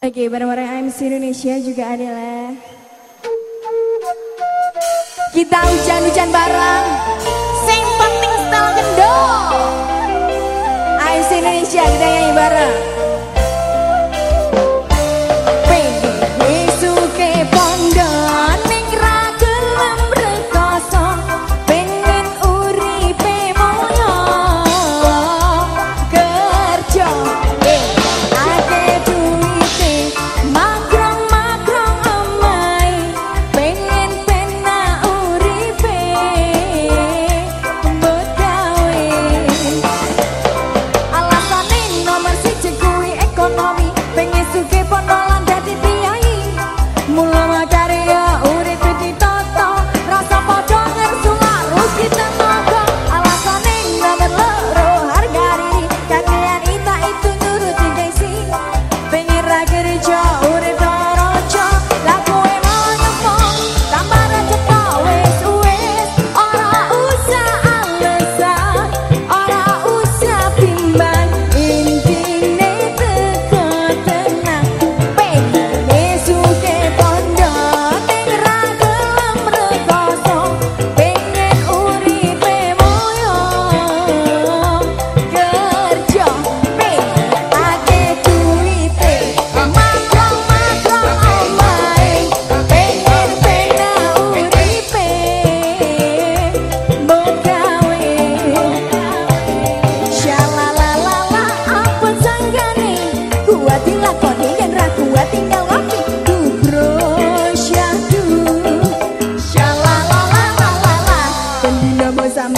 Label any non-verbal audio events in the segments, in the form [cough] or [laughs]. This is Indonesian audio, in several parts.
Oke, bareng-bareng MC Indonesia juga adalah kita hujan-hujan bareng.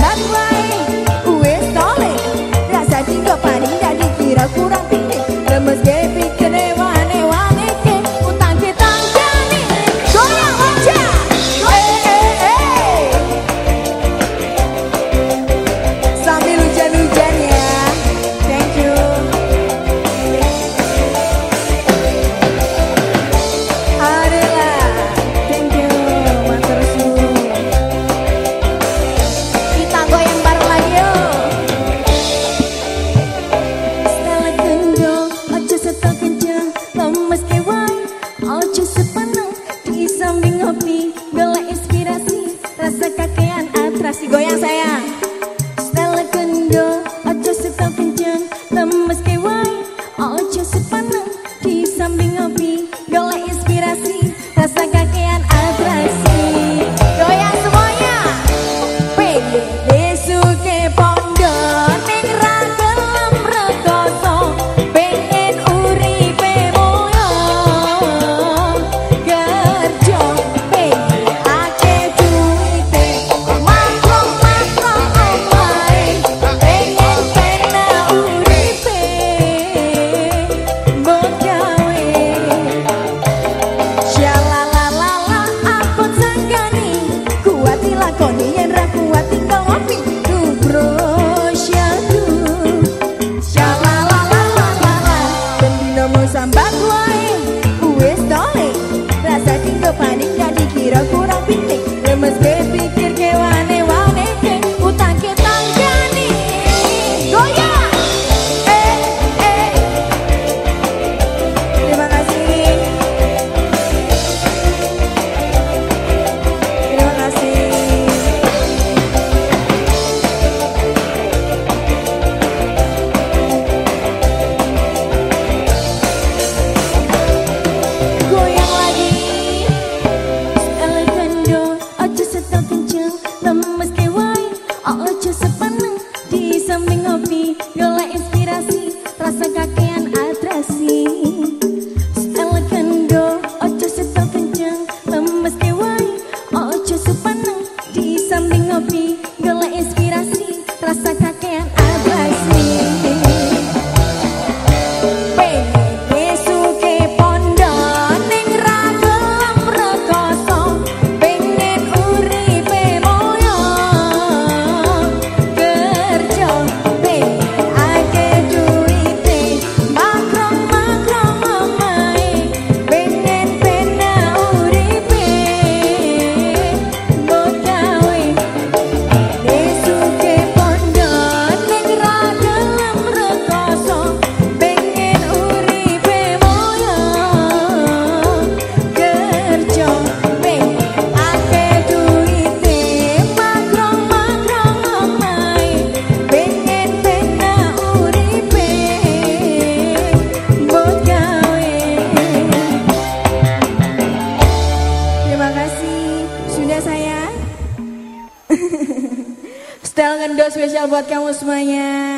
That's why. 这样噻。terima kasih sudah saya. [laughs] Style Ngendo spesial buat kamu semuanya.